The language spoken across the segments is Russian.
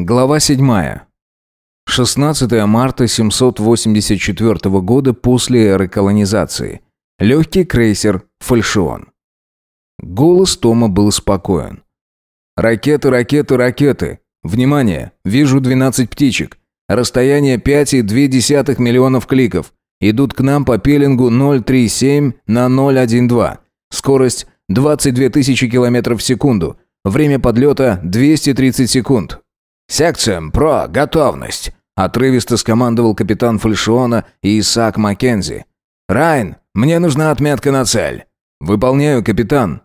Глава 7. 16 марта 784 года после эры колонизации. Легкий крейсер «Фальшион». Голос Тома был спокоен. «Ракеты, ракеты, ракеты! Внимание! Вижу 12 птичек. Расстояние 5,2 миллионов кликов. Идут к нам по пеленгу 037 на 012. Скорость 22 тысячи километров в секунду. Время подлета 230 секунд. «Секциям, про, готовность!» – отрывисто скомандовал капитан Фальшиона и Исаак Маккензи. «Райн, мне нужна отметка на цель!» «Выполняю, капитан!»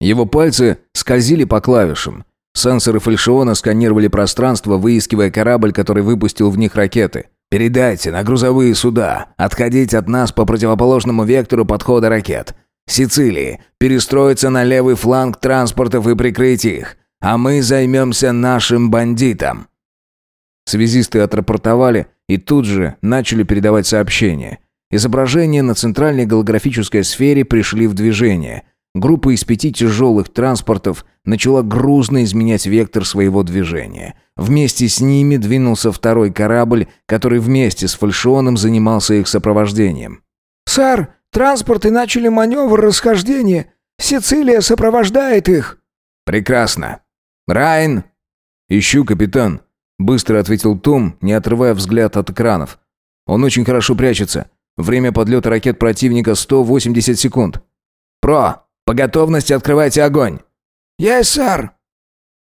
Его пальцы скользили по клавишам. Сенсоры фальшиона сканировали пространство, выискивая корабль, который выпустил в них ракеты. «Передайте на грузовые суда. Отходить от нас по противоположному вектору подхода ракет. Сицилии. Перестроиться на левый фланг транспортов и прикрыть их а мы займемся нашим бандитом». Связисты отрапортовали и тут же начали передавать сообщения. Изображения на центральной голографической сфере пришли в движение. Группа из пяти тяжелых транспортов начала грузно изменять вектор своего движения. Вместе с ними двинулся второй корабль, который вместе с фальшионом занимался их сопровождением. «Сэр, транспорты начали маневр расхождения. Сицилия сопровождает их». «Прекрасно. «Райн!» «Ищу, капитан», — быстро ответил Том, не отрывая взгляд от экранов. «Он очень хорошо прячется. Время подлета ракет противника 180 секунд». «Про! По готовности открывайте огонь!» «Есть, сэр!»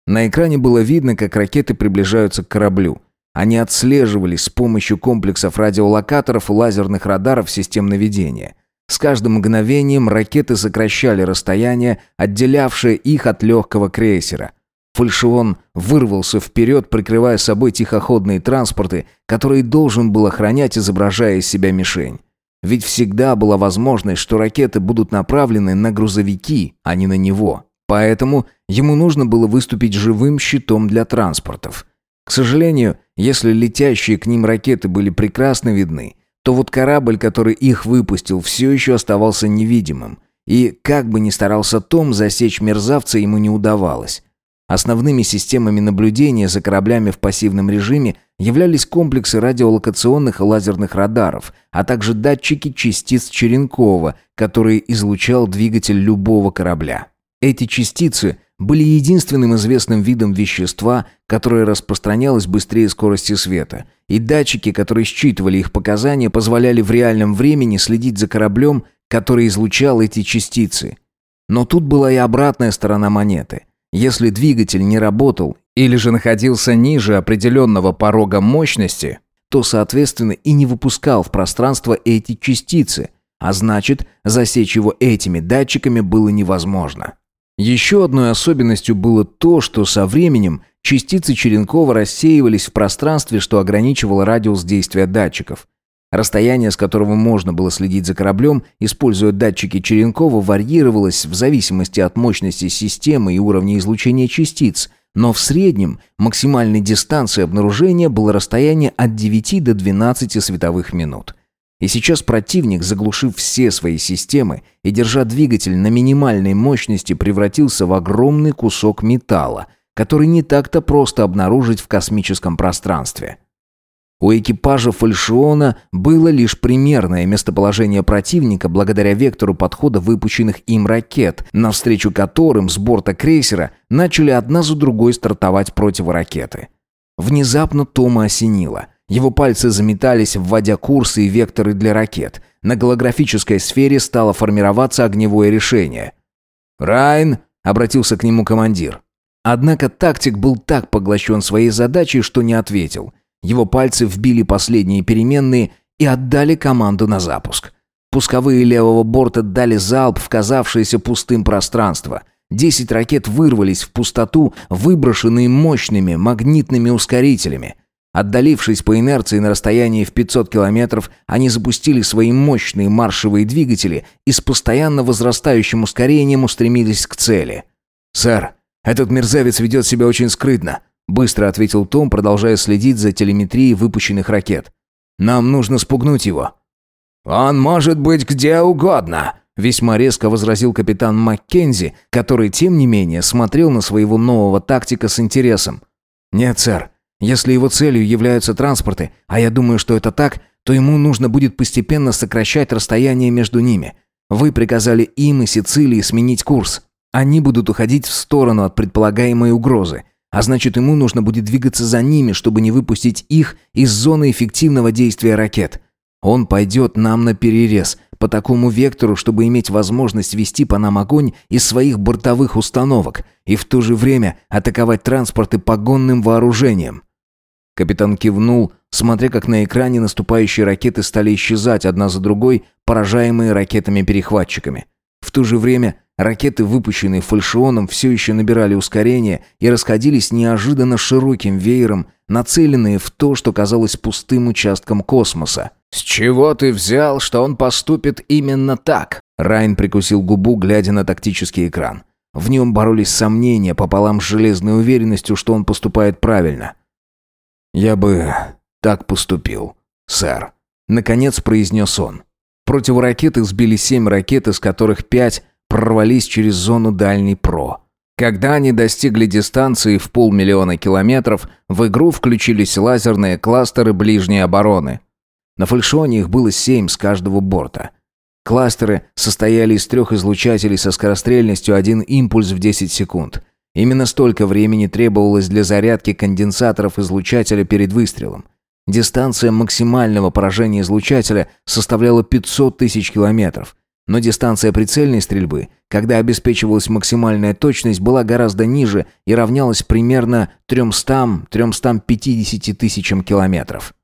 На экране было видно, как ракеты приближаются к кораблю. Они отслеживались с помощью комплексов радиолокаторов и лазерных радаров систем наведения. С каждым мгновением ракеты сокращали расстояние, отделявшее их от легкого крейсера. Фальшион вырвался вперед, прикрывая собой тихоходные транспорты, которые должен был охранять, изображая из себя мишень. Ведь всегда была возможность, что ракеты будут направлены на грузовики, а не на него. Поэтому ему нужно было выступить живым щитом для транспортов. К сожалению, если летящие к ним ракеты были прекрасно видны, то вот корабль, который их выпустил, все еще оставался невидимым. И как бы ни старался Том, засечь мерзавца ему не удавалось. Основными системами наблюдения за кораблями в пассивном режиме являлись комплексы радиолокационных и лазерных радаров, а также датчики частиц Черенкова, которые излучал двигатель любого корабля. Эти частицы были единственным известным видом вещества, которое распространялось быстрее скорости света, и датчики, которые считывали их показания, позволяли в реальном времени следить за кораблем, который излучал эти частицы. Но тут была и обратная сторона монеты – если двигатель не работал или же находился ниже определенного порога мощности, то, соответственно, и не выпускал в пространство эти частицы, а значит, засечь его этими датчиками было невозможно. Еще одной особенностью было то, что со временем частицы Черенкова рассеивались в пространстве, что ограничивало радиус действия датчиков. Расстояние, с которого можно было следить за кораблем, используя датчики Черенкова, варьировалось в зависимости от мощности системы и уровня излучения частиц, но в среднем максимальной дистанцией обнаружения было расстояние от 9 до 12 световых минут. И сейчас противник, заглушив все свои системы и держа двигатель на минимальной мощности, превратился в огромный кусок металла, который не так-то просто обнаружить в космическом пространстве. У экипажа фальшиона было лишь примерное местоположение противника благодаря вектору подхода выпущенных им ракет, навстречу которым с борта крейсера начали одна за другой стартовать противоракеты. Внезапно Тома осенило. Его пальцы заметались, вводя курсы и векторы для ракет. На голографической сфере стало формироваться огневое решение. «Райн!» — обратился к нему командир. Однако тактик был так поглощен своей задачей, что не ответил — его пальцы вбили последние переменные и отдали команду на запуск. Пусковые левого борта дали залп в казавшееся пустым пространство. Десять ракет вырвались в пустоту, выброшенные мощными магнитными ускорителями. Отдалившись по инерции на расстоянии в 500 километров, они запустили свои мощные маршевые двигатели и с постоянно возрастающим ускорением устремились к цели. «Сэр, этот мерзавец ведет себя очень скрытно. Быстро ответил Том, продолжая следить за телеметрией выпущенных ракет. «Нам нужно спугнуть его». «Он может быть где угодно», — весьма резко возразил капитан Маккензи, который, тем не менее, смотрел на своего нового тактика с интересом. «Нет, сэр. Если его целью являются транспорты, а я думаю, что это так, то ему нужно будет постепенно сокращать расстояние между ними. Вы приказали им и Сицилии сменить курс. Они будут уходить в сторону от предполагаемой угрозы. А значит, ему нужно будет двигаться за ними, чтобы не выпустить их из зоны эффективного действия ракет. Он пойдет нам на перерез, по такому вектору, чтобы иметь возможность вести по нам огонь из своих бортовых установок и в то же время атаковать транспорты погонным вооружением. Капитан кивнул, смотря как на экране наступающие ракеты стали исчезать одна за другой, поражаемые ракетами-перехватчиками. В то же время ракеты, выпущенные фальшионом, все еще набирали ускорение и расходились неожиданно широким веером, нацеленные в то, что казалось пустым участком космоса. «С чего ты взял, что он поступит именно так?» Райн прикусил губу, глядя на тактический экран. В нем боролись сомнения пополам с железной уверенностью, что он поступает правильно. «Я бы так поступил, сэр», — наконец произнес он. Противоракеты сбили семь ракет, из которых пять прорвались через зону дальней ПРО. Когда они достигли дистанции в полмиллиона километров, в игру включились лазерные кластеры ближней обороны. На фальшоне их было семь с каждого борта. Кластеры состояли из трех излучателей со скорострельностью один импульс в 10 секунд. Именно столько времени требовалось для зарядки конденсаторов излучателя перед выстрелом. Дистанция максимального поражения излучателя составляла 500 тысяч километров, но дистанция прицельной стрельбы, когда обеспечивалась максимальная точность, была гораздо ниже и равнялась примерно 300-350 тысячам километров.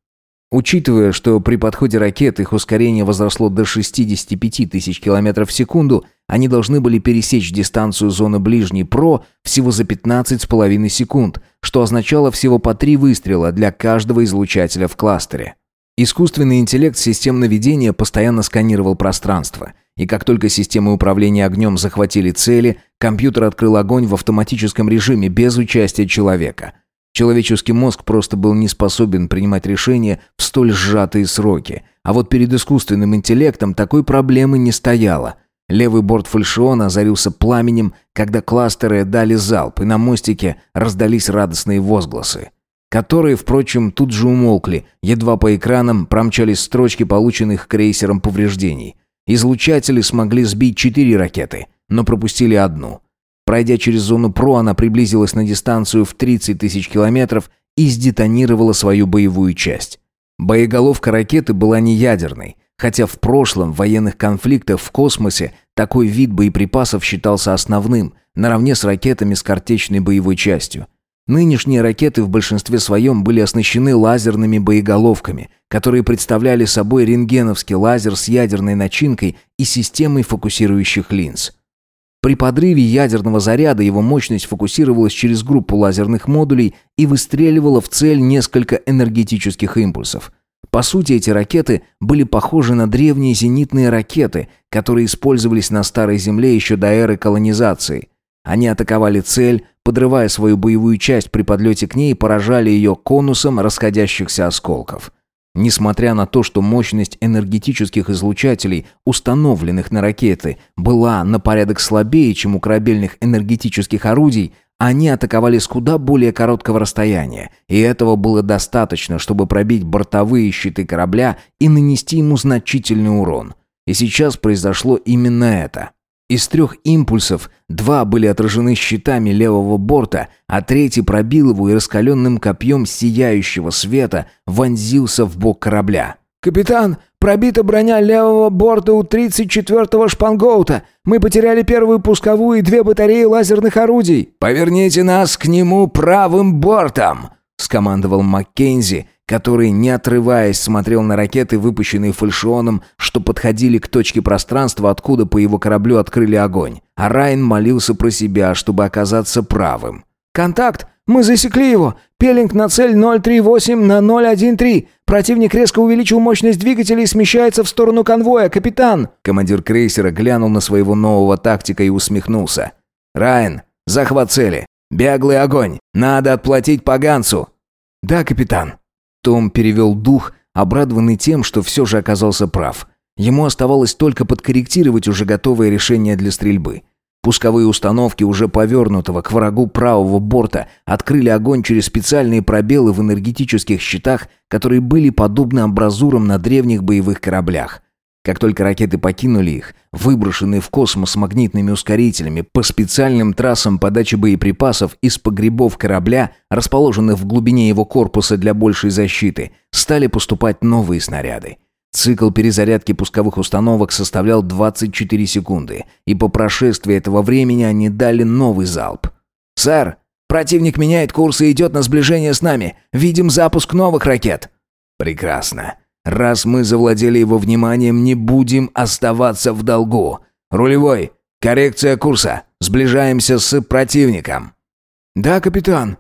Учитывая, что при подходе ракет их ускорение возросло до 65 тысяч километров в секунду, они должны были пересечь дистанцию зоны ближней ПРО всего за 15,5 секунд, что означало всего по три выстрела для каждого излучателя в кластере. Искусственный интеллект систем наведения постоянно сканировал пространство, и как только системы управления огнем захватили цели, компьютер открыл огонь в автоматическом режиме без участия человека – Человеческий мозг просто был не способен принимать решения в столь сжатые сроки. А вот перед искусственным интеллектом такой проблемы не стояло. Левый борт фальшиона озарился пламенем, когда кластеры дали залп, и на мостике раздались радостные возгласы. Которые, впрочем, тут же умолкли, едва по экранам промчались строчки полученных крейсером повреждений. Излучатели смогли сбить четыре ракеты, но пропустили одну – Пройдя через зону ПРО, она приблизилась на дистанцию в 30 тысяч километров и сдетонировала свою боевую часть. Боеголовка ракеты была не ядерной, хотя в прошлом в военных конфликтах в космосе такой вид боеприпасов считался основным, наравне с ракетами с картечной боевой частью. Нынешние ракеты в большинстве своем были оснащены лазерными боеголовками, которые представляли собой рентгеновский лазер с ядерной начинкой и системой фокусирующих линз. При подрыве ядерного заряда его мощность фокусировалась через группу лазерных модулей и выстреливала в цель несколько энергетических импульсов. По сути, эти ракеты были похожи на древние зенитные ракеты, которые использовались на Старой Земле еще до эры колонизации. Они атаковали цель, подрывая свою боевую часть при подлете к ней поражали ее конусом расходящихся осколков. Несмотря на то, что мощность энергетических излучателей, установленных на ракеты, была на порядок слабее, чем у корабельных энергетических орудий, они атаковали с куда более короткого расстояния, и этого было достаточно, чтобы пробить бортовые щиты корабля и нанести ему значительный урон. И сейчас произошло именно это. Из трех импульсов два были отражены щитами левого борта, а третий пробил его и раскаленным копьем сияющего света вонзился в бок корабля. «Капитан, пробита броня левого борта у 34-го шпангоута. Мы потеряли первую пусковую и две батареи лазерных орудий». «Поверните нас к нему правым бортом!» — скомандовал Маккензи, который, не отрываясь, смотрел на ракеты, выпущенные фальшионом, что подходили к точке пространства, откуда по его кораблю открыли огонь. А Райн молился про себя, чтобы оказаться правым. «Контакт! Мы засекли его! Пелинг на цель 038 на 013! Противник резко увеличил мощность двигателя и смещается в сторону конвоя, капитан!» Командир крейсера глянул на своего нового тактика и усмехнулся. «Райн, захват цели! Беглый огонь! Надо отплатить поганцу!» «Да, капитан!» Том перевел дух, обрадованный тем, что все же оказался прав. Ему оставалось только подкорректировать уже готовое решение для стрельбы. Пусковые установки уже повернутого к врагу правого борта открыли огонь через специальные пробелы в энергетических щитах, которые были подобны амбразурам на древних боевых кораблях. Как только ракеты покинули их, выброшенные в космос магнитными ускорителями по специальным трассам подачи боеприпасов из погребов корабля, расположенных в глубине его корпуса для большей защиты, стали поступать новые снаряды. Цикл перезарядки пусковых установок составлял 24 секунды, и по прошествии этого времени они дали новый залп. «Сэр, противник меняет курс и идет на сближение с нами. Видим запуск новых ракет». «Прекрасно. Раз мы завладели его вниманием, не будем оставаться в долгу. Рулевой, коррекция курса. Сближаемся с противником. Да, капитан.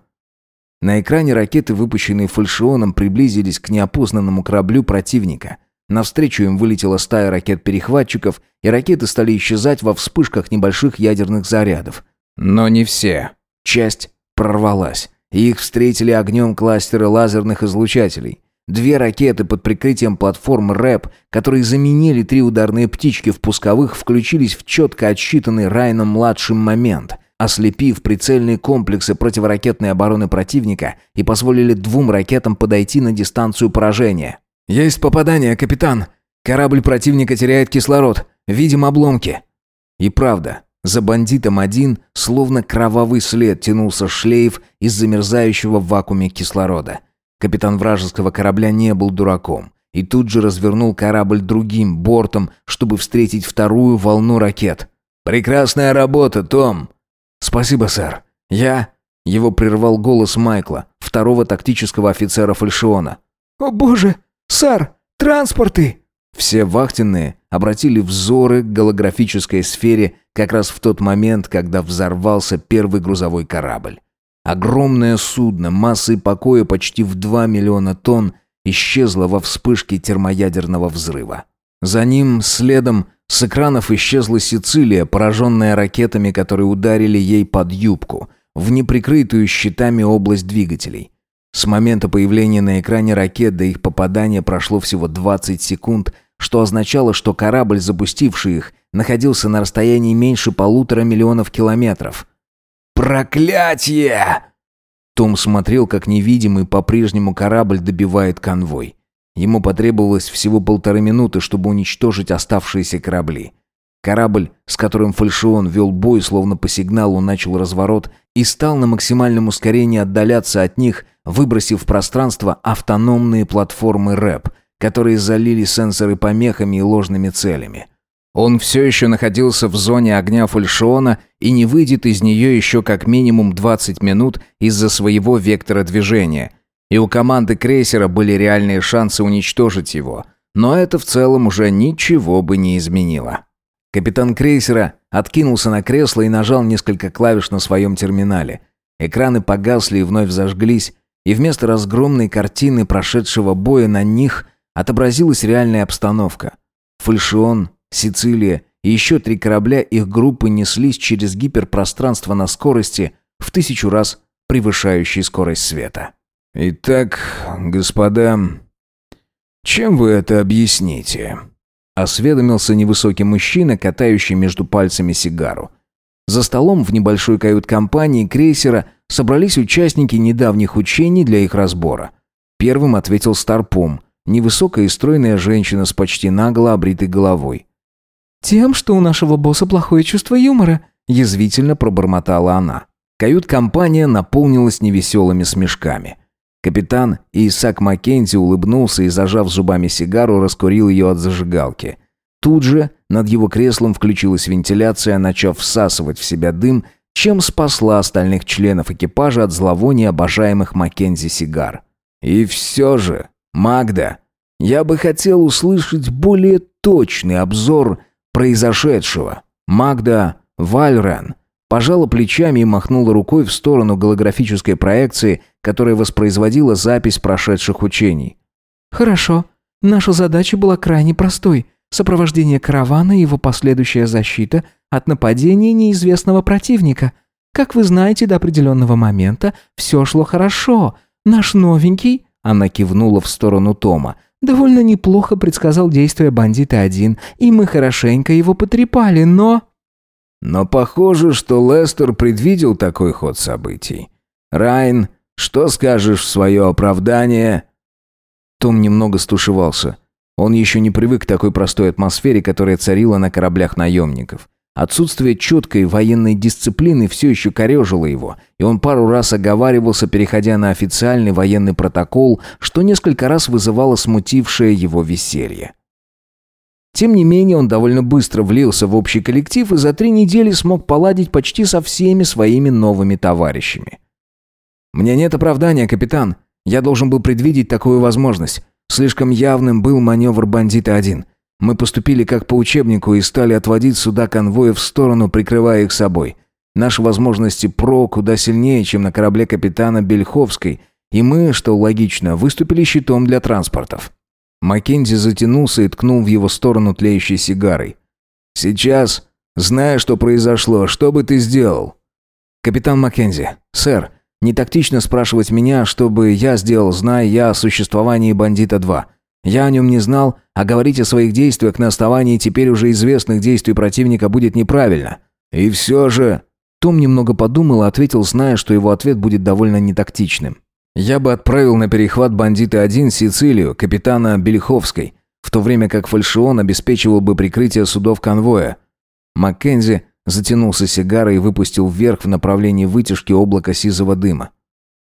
На экране ракеты, выпущенные фальшионом, приблизились к неопознанному кораблю противника. Навстречу им вылетела стая ракет-перехватчиков, и ракеты стали исчезать во вспышках небольших ядерных зарядов. Но не все. Часть прорвалась, и их встретили огнем кластеры лазерных излучателей. Две ракеты под прикрытием платформы РЭП, которые заменили три ударные птички в пусковых, включились в четко отсчитанный Райном-младшим момент, ослепив прицельные комплексы противоракетной обороны противника и позволили двум ракетам подойти на дистанцию поражения. «Есть попадание, капитан! Корабль противника теряет кислород. Видим обломки!» И правда, за бандитом один, словно кровавый след, тянулся шлейф из замерзающего в вакууме кислорода – Капитан вражеского корабля не был дураком и тут же развернул корабль другим бортом, чтобы встретить вторую волну ракет. «Прекрасная работа, Том!» «Спасибо, сэр. Я...» Его прервал голос Майкла, второго тактического офицера фальшиона. «О боже! Сэр! Транспорты!» Все вахтенные обратили взоры к голографической сфере как раз в тот момент, когда взорвался первый грузовой корабль. Огромное судно массой покоя почти в 2 миллиона тонн исчезло во вспышке термоядерного взрыва. За ним, следом, с экранов исчезла Сицилия, пораженная ракетами, которые ударили ей под юбку, в неприкрытую щитами область двигателей. С момента появления на экране ракет до их попадания прошло всего 20 секунд, что означало, что корабль, запустивший их, находился на расстоянии меньше полутора миллионов километров – «Проклятие!» Том смотрел, как невидимый по-прежнему корабль добивает конвой. Ему потребовалось всего полторы минуты, чтобы уничтожить оставшиеся корабли. Корабль, с которым фальшион вел бой, словно по сигналу начал разворот и стал на максимальном ускорении отдаляться от них, выбросив в пространство автономные платформы РЭП, которые залили сенсоры помехами и ложными целями. Он все еще находился в зоне огня фальшиона и не выйдет из нее еще как минимум 20 минут из-за своего вектора движения. И у команды крейсера были реальные шансы уничтожить его. Но это в целом уже ничего бы не изменило. Капитан крейсера откинулся на кресло и нажал несколько клавиш на своем терминале. Экраны погасли и вновь зажглись, и вместо разгромной картины прошедшего боя на них отобразилась реальная обстановка. Фальшион Сицилия и еще три корабля их группы неслись через гиперпространство на скорости в тысячу раз превышающей скорость света. «Итак, господа, чем вы это объясните?» Осведомился невысокий мужчина, катающий между пальцами сигару. За столом в небольшой кают-компании крейсера собрались участники недавних учений для их разбора. Первым ответил Старпом, невысокая и стройная женщина с почти нагло обритой головой. «Тем, что у нашего босса плохое чувство юмора», – язвительно пробормотала она. Кают-компания наполнилась невеселыми смешками. Капитан Исаак Маккензи улыбнулся и, зажав зубами сигару, раскурил ее от зажигалки. Тут же над его креслом включилась вентиляция, начав всасывать в себя дым, чем спасла остальных членов экипажа от зловония обожаемых Маккензи сигар. «И все же, Магда, я бы хотел услышать более точный обзор произошедшего. Магда Вальрен пожала плечами и махнула рукой в сторону голографической проекции, которая воспроизводила запись прошедших учений. «Хорошо. Наша задача была крайне простой. Сопровождение каравана и его последующая защита от нападения неизвестного противника. Как вы знаете, до определенного момента все шло хорошо. Наш новенький...» Она кивнула в сторону Тома – Довольно неплохо предсказал действия бандита один, и мы хорошенько его потрепали, но...» Но похоже, что Лестер предвидел такой ход событий. Райн, что скажешь в свое оправдание?» Том немного стушевался. Он еще не привык к такой простой атмосфере, которая царила на кораблях наемников. Отсутствие четкой военной дисциплины все еще корежило его, и он пару раз оговаривался, переходя на официальный военный протокол, что несколько раз вызывало смутившее его веселье. Тем не менее, он довольно быстро влился в общий коллектив и за три недели смог поладить почти со всеми своими новыми товарищами. «Мне нет оправдания, капитан. Я должен был предвидеть такую возможность. Слишком явным был маневр бандита-1. Мы поступили как по учебнику и стали отводить суда конвоя в сторону, прикрывая их собой. Наши возможности ПРО куда сильнее, чем на корабле капитана Бельховской, и мы, что логично, выступили щитом для транспортов. Маккензи затянулся и ткнул в его сторону тлеющей сигарой. «Сейчас, зная, что произошло, что бы ты сделал?» «Капитан Маккензи, сэр, не тактично спрашивать меня, что бы я сделал, зная я о существовании «Бандита-2». Я о нем не знал, а говорить о своих действиях на основании теперь уже известных действий противника будет неправильно. И все же... Том немного подумал и ответил, зная, что его ответ будет довольно нетактичным. «Я бы отправил на перехват бандита-1 Сицилию, капитана Бельховской, в то время как фальшион обеспечивал бы прикрытие судов конвоя». Маккензи затянулся сигарой и выпустил вверх в направлении вытяжки облака сизого дыма.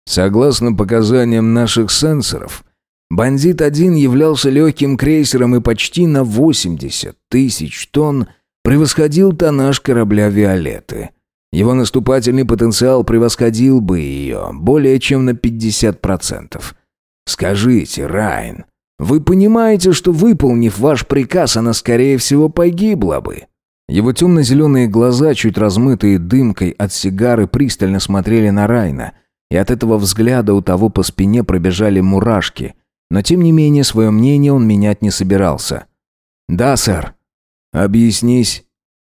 «Согласно показаниям наших сенсоров, Бандит-1 являлся легким крейсером и почти на 80 тысяч тонн превосходил тоннаж корабля «Виолетты». Его наступательный потенциал превосходил бы ее более чем на 50%. Скажите, Райн, вы понимаете, что выполнив ваш приказ, она, скорее всего, погибла бы?» Его темно-зеленые глаза, чуть размытые дымкой от сигары, пристально смотрели на Райна, и от этого взгляда у того по спине пробежали мурашки – но тем не менее свое мнение он менять не собирался. «Да, сэр». «Объяснись».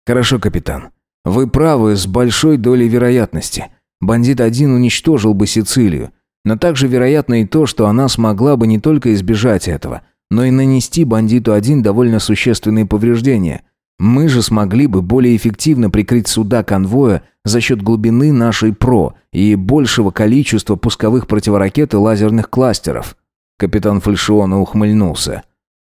«Хорошо, капитан. Вы правы с большой долей вероятности. Бандит один уничтожил бы Сицилию. Но также вероятно и то, что она смогла бы не только избежать этого, но и нанести бандиту один довольно существенные повреждения. Мы же смогли бы более эффективно прикрыть суда конвоя за счет глубины нашей ПРО и большего количества пусковых противоракет и лазерных кластеров. Капитан Фальшиона ухмыльнулся.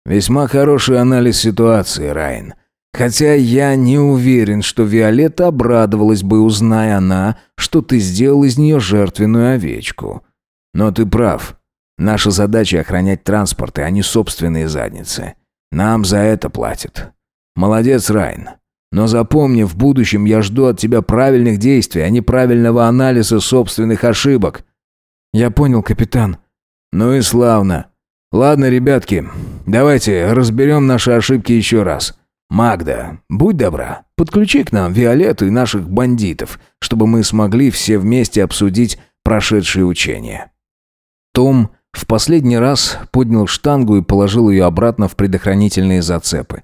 «Весьма хороший анализ ситуации, Райн. Хотя я не уверен, что Виолетта обрадовалась бы, узная она, что ты сделал из нее жертвенную овечку. Но ты прав. Наша задача — охранять транспорты, а не собственные задницы. Нам за это платят. Молодец, Райн. Но запомни, в будущем я жду от тебя правильных действий, а не правильного анализа собственных ошибок». «Я понял, капитан», «Ну и славно. Ладно, ребятки, давайте разберем наши ошибки еще раз. Магда, будь добра, подключи к нам Виолетту и наших бандитов, чтобы мы смогли все вместе обсудить прошедшие учения». Том в последний раз поднял штангу и положил ее обратно в предохранительные зацепы.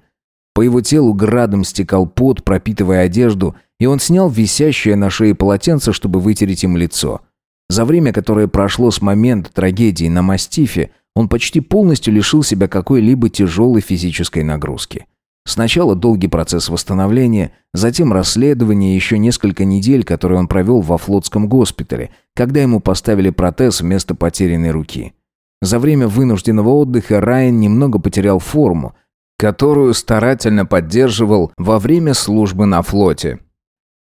По его телу градом стекал пот, пропитывая одежду, и он снял висящее на шее полотенце, чтобы вытереть им лицо – за время, которое прошло с момента трагедии на мастифе, он почти полностью лишил себя какой-либо тяжелой физической нагрузки. Сначала долгий процесс восстановления, затем расследование и еще несколько недель, которые он провел во флотском госпитале, когда ему поставили протез вместо потерянной руки. За время вынужденного отдыха Райан немного потерял форму, которую старательно поддерживал во время службы на флоте.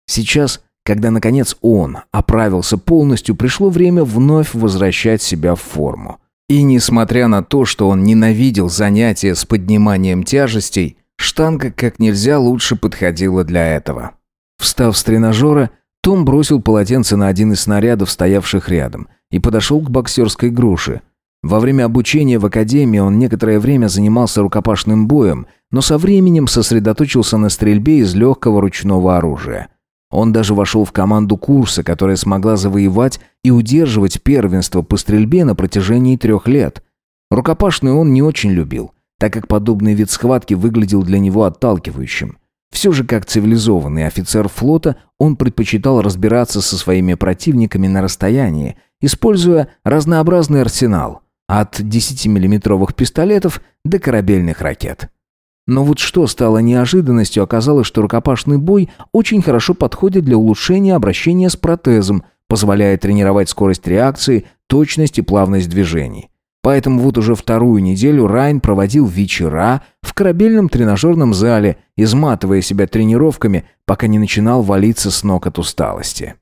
Сейчас когда, наконец, он оправился полностью, пришло время вновь возвращать себя в форму. И несмотря на то, что он ненавидел занятия с подниманием тяжестей, штанга как нельзя лучше подходила для этого. Встав с тренажера, том бросил полотенце на один из снарядов, стоявших рядом, и подошел к боксерской груше. Во время обучения в академии он некоторое время занимался рукопашным боем, но со временем сосредоточился на стрельбе из легкого ручного оружия – он даже вошел в команду курса, которая смогла завоевать и удерживать первенство по стрельбе на протяжении трех лет. Рукопашную он не очень любил, так как подобный вид схватки выглядел для него отталкивающим. Все же, как цивилизованный офицер флота, он предпочитал разбираться со своими противниками на расстоянии, используя разнообразный арсенал, от 10-миллиметровых пистолетов до корабельных ракет. Но вот что стало неожиданностью, оказалось, что рукопашный бой очень хорошо подходит для улучшения обращения с протезом, позволяя тренировать скорость реакции, точность и плавность движений. Поэтому вот уже вторую неделю Райн проводил вечера в корабельном тренажерном зале, изматывая себя тренировками, пока не начинал валиться с ног от усталости.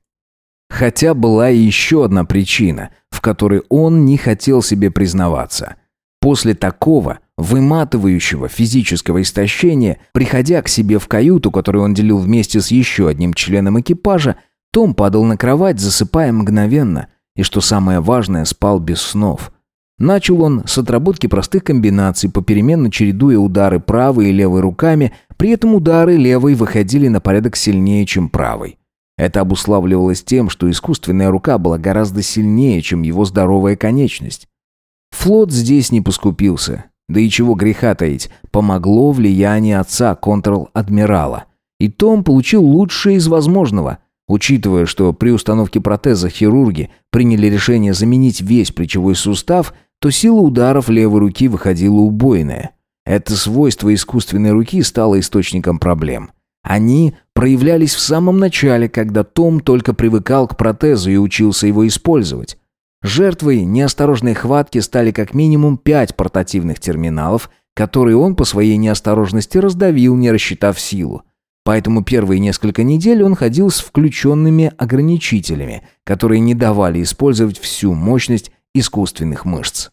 Хотя была и еще одна причина, в которой он не хотел себе признаваться. После такого выматывающего физического истощения, приходя к себе в каюту, которую он делил вместе с еще одним членом экипажа, том падал на кровать, засыпая мгновенно, и, что самое важное, спал без снов – Начал он с отработки простых комбинаций, попеременно чередуя удары правой и левой руками, при этом удары левой выходили на порядок сильнее, чем правой. Это обуславливалось тем, что искусственная рука была гораздо сильнее, чем его здоровая конечность. Флот здесь не поскупился. Да и чего греха таить, помогло влияние отца контр-адмирала. И Том получил лучшее из возможного – Учитывая, что при установке протеза хирурги приняли решение заменить весь плечевой сустав, то сила ударов левой руки выходила убойная. Это свойство искусственной руки стало источником проблем. Они проявлялись в самом начале, когда Том только привыкал к протезу и учился его использовать. Жертвой неосторожной хватки стали как минимум пять портативных терминалов, которые он по своей неосторожности раздавил, не рассчитав силу. Поэтому первые несколько недель он ходил с включенными ограничителями, которые не давали использовать всю мощность искусственных мышц.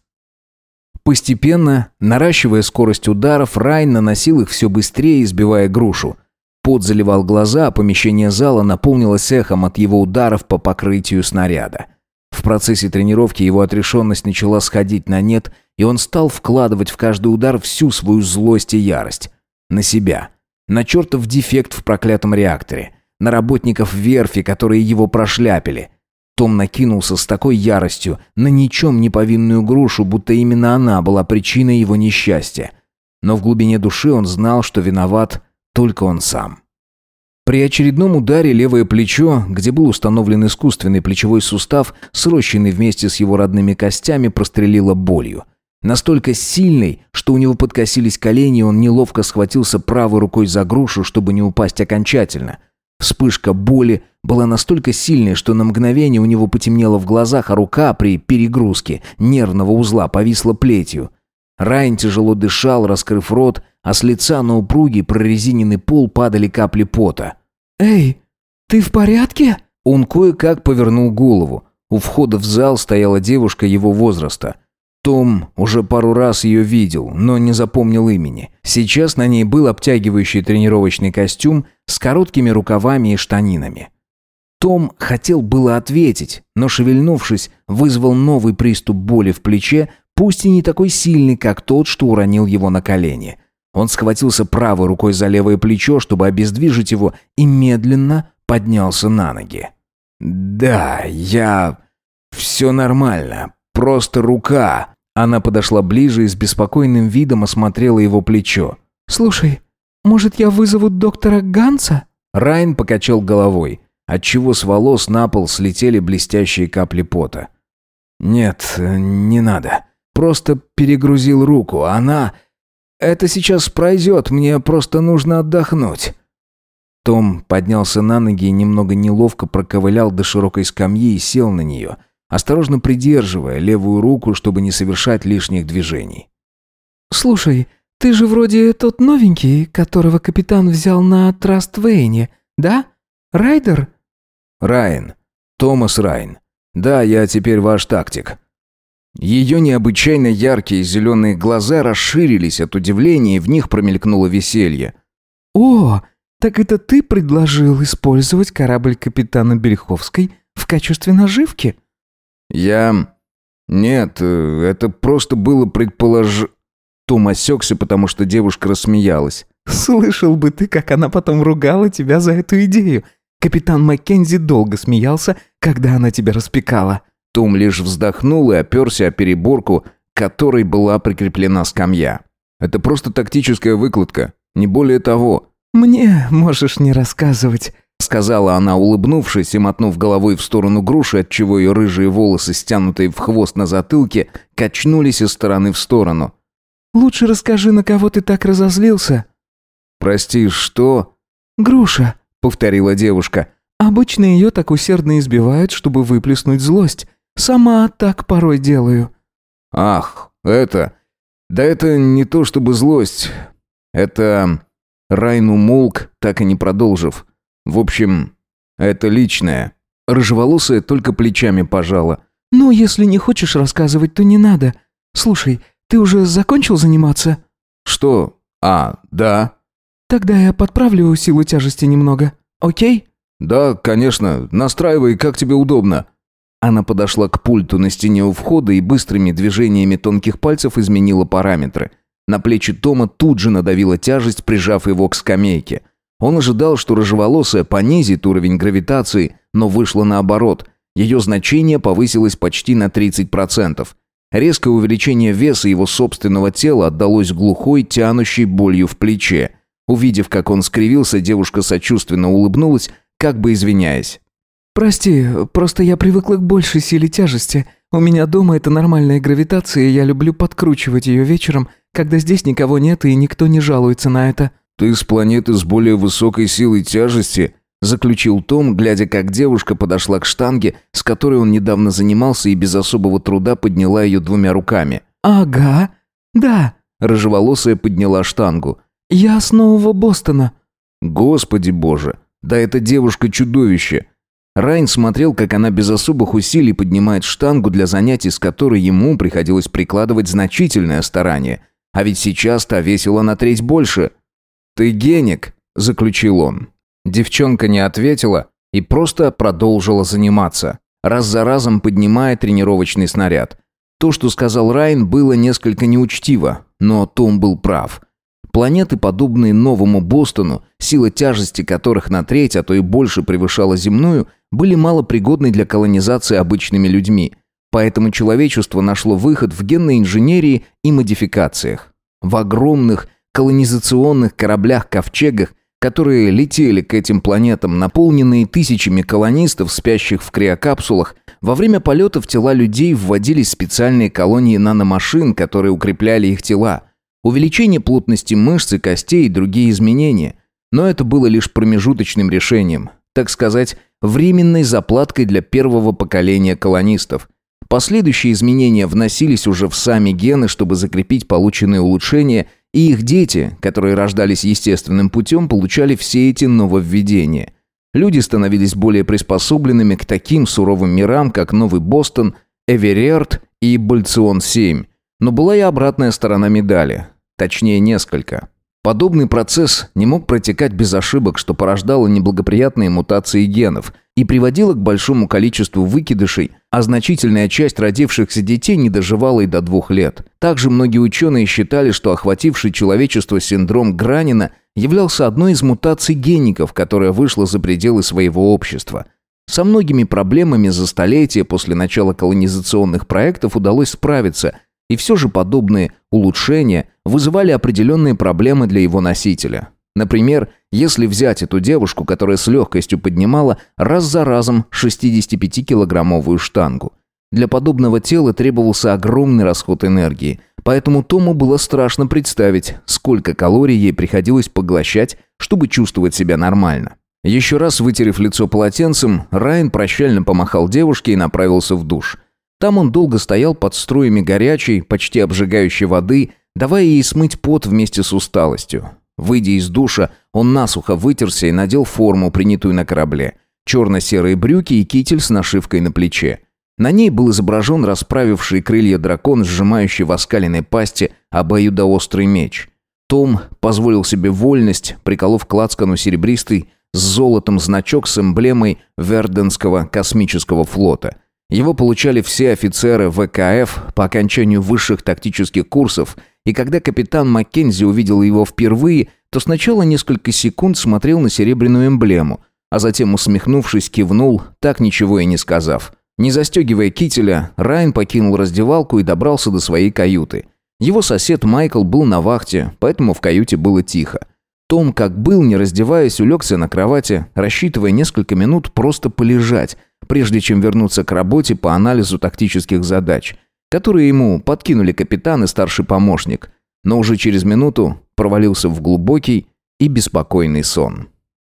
Постепенно, наращивая скорость ударов, Райн наносил их все быстрее, избивая грушу. Пот заливал глаза, а помещение зала наполнилось эхом от его ударов по покрытию снаряда. В процессе тренировки его отрешенность начала сходить на нет, и он стал вкладывать в каждый удар всю свою злость и ярость. На себя. На чертов дефект в проклятом реакторе. На работников верфи, которые его прошляпили – том накинулся с такой яростью на ничем не повинную грушу, будто именно она была причиной его несчастья. Но в глубине души он знал, что виноват только он сам. При очередном ударе левое плечо, где был установлен искусственный плечевой сустав, срощенный вместе с его родными костями, прострелило болью. Настолько сильной, что у него подкосились колени, и он неловко схватился правой рукой за грушу, чтобы не упасть окончательно. Вспышка боли была настолько сильной, что на мгновение у него потемнело в глазах, а рука при перегрузке нервного узла повисла плетью. Райн тяжело дышал, раскрыв рот, а с лица на упругий прорезиненный пол падали капли пота. «Эй, ты в порядке?» Он кое-как повернул голову. У входа в зал стояла девушка его возраста – том уже пару раз ее видел, но не запомнил имени. Сейчас на ней был обтягивающий тренировочный костюм с короткими рукавами и штанинами. Том хотел было ответить, но, шевельнувшись, вызвал новый приступ боли в плече, пусть и не такой сильный, как тот, что уронил его на колени. Он схватился правой рукой за левое плечо, чтобы обездвижить его, и медленно поднялся на ноги. «Да, я... все нормально. Просто рука...» Она подошла ближе и с беспокойным видом осмотрела его плечо. «Слушай, может, я вызову доктора Ганса?» Райн покачал головой, отчего с волос на пол слетели блестящие капли пота. «Нет, не надо. Просто перегрузил руку. Она... Это сейчас пройдет, мне просто нужно отдохнуть». Том поднялся на ноги и немного неловко проковылял до широкой скамьи и сел на нее, осторожно придерживая левую руку, чтобы не совершать лишних движений. «Слушай, ты же вроде тот новенький, которого капитан взял на Траствейне, да? Райдер?» «Райан. Томас Райн. Да, я теперь ваш тактик». Ее необычайно яркие зеленые глаза расширились от удивления, и в них промелькнуло веселье. «О, так это ты предложил использовать корабль капитана Бельховской в качестве наживки?» «Я... Нет, э, это просто было предполож...» Том осекся, потому что девушка рассмеялась. «Слышал бы ты, как она потом ругала тебя за эту идею. Капитан Маккензи долго смеялся, когда она тебя распекала». Том лишь вздохнул и оперся о переборку, к которой была прикреплена скамья. «Это просто тактическая выкладка, не более того». «Мне можешь не рассказывать», сказала она, улыбнувшись и мотнув головой в сторону груши, отчего ее рыжие волосы, стянутые в хвост на затылке, качнулись из стороны в сторону. Лучше расскажи, на кого ты так разозлился». «Прости, что?» «Груша», — повторила девушка. «Обычно ее так усердно избивают, чтобы выплеснуть злость. Сама так порой делаю». «Ах, это... Да это не то чтобы злость. Это...» Райн умолк, так и не продолжив. «В общем, это личное». Рыжеволосая только плечами пожала. «Ну, если не хочешь рассказывать, то не надо. Слушай, ты уже закончил заниматься?» «Что? А, да». «Тогда я подправлю силу тяжести немного. Окей?» «Да, конечно. Настраивай, как тебе удобно». Она подошла к пульту на стене у входа и быстрыми движениями тонких пальцев изменила параметры. На плечи Тома тут же надавила тяжесть, прижав его к скамейке. Он ожидал, что рыжеволосая понизит уровень гравитации, но вышло наоборот. Ее значение повысилось почти на 30%. Резкое увеличение веса его собственного тела отдалось глухой, тянущей болью в плече. Увидев, как он скривился, девушка сочувственно улыбнулась, как бы извиняясь. «Прости, просто я привыкла к большей силе тяжести. У меня дома это нормальная гравитация, и я люблю подкручивать ее вечером, когда здесь никого нет и никто не жалуется на это». «Ты с планеты с более высокой силой тяжести?» Заключил Том, глядя, как девушка подошла к штанге, с которой он недавно занимался и без особого труда подняла ее двумя руками. «Ага, да». Рыжеволосая подняла штангу. «Я с Нового Бостона». «Господи боже, да эта девушка-чудовище!» Райн смотрел, как она без особых усилий поднимает штангу для занятий, с которой ему приходилось прикладывать значительное старание. А ведь сейчас та весила на треть больше. «Ты геник», — заключил он. Девчонка не ответила и просто продолжила заниматься, раз за разом поднимая тренировочный снаряд. То, что сказал Райн, было несколько неучтиво, но Том был прав. Планеты, подобные новому Бостону, сила тяжести которых на треть, а то и больше превышала земную, были малопригодны для колонизации обычными людьми. Поэтому человечество нашло выход в генной инженерии и модификациях. В огромных колонизационных кораблях-ковчегах которые летели к этим планетам, наполненные тысячами колонистов, спящих в криокапсулах, во время полетов тела людей вводились специальные колонии наномашин, которые укрепляли их тела. Увеличение плотности мышц и костей и другие изменения. Но это было лишь промежуточным решением, так сказать, временной заплаткой для первого поколения колонистов. Последующие изменения вносились уже в сами гены, чтобы закрепить полученные улучшения и их дети, которые рождались естественным путем, получали все эти нововведения. Люди становились более приспособленными к таким суровым мирам, как Новый Бостон, Эверерт и Бальцион-7. Но была и обратная сторона медали. Точнее, несколько. Подобный процесс не мог протекать без ошибок, что порождало неблагоприятные мутации генов и приводило к большому количеству выкидышей, а значительная часть родившихся детей не доживала и до двух лет. Также многие ученые считали, что охвативший человечество синдром Гранина являлся одной из мутаций геников, которая вышла за пределы своего общества. Со многими проблемами за столетия после начала колонизационных проектов удалось справиться – и все же подобные улучшения вызывали определенные проблемы для его носителя. Например, если взять эту девушку, которая с легкостью поднимала раз за разом 65-килограммовую штангу. Для подобного тела требовался огромный расход энергии, поэтому Тому было страшно представить, сколько калорий ей приходилось поглощать, чтобы чувствовать себя нормально. Еще раз вытерев лицо полотенцем, Райан прощально помахал девушке и направился в душ – там он долго стоял под струями горячей, почти обжигающей воды, давая ей смыть пот вместе с усталостью. Выйдя из душа, он насухо вытерся и надел форму, принятую на корабле. Черно-серые брюки и китель с нашивкой на плече. На ней был изображен расправивший крылья дракон, сжимающий в оскаленной пасти обоюдоострый меч. Том позволил себе вольность, приколов к лацкану серебристый с золотом значок с эмблемой Верденского космического флота – его получали все офицеры ВКФ по окончанию высших тактических курсов, и когда капитан Маккензи увидел его впервые, то сначала несколько секунд смотрел на серебряную эмблему, а затем, усмехнувшись, кивнул, так ничего и не сказав. Не застегивая кителя, Райан покинул раздевалку и добрался до своей каюты. Его сосед Майкл был на вахте, поэтому в каюте было тихо. Том, как был, не раздеваясь, улегся на кровати, рассчитывая несколько минут просто полежать, прежде чем вернуться к работе по анализу тактических задач, которые ему подкинули капитан и старший помощник. но уже через минуту провалился в глубокий и беспокойный сон.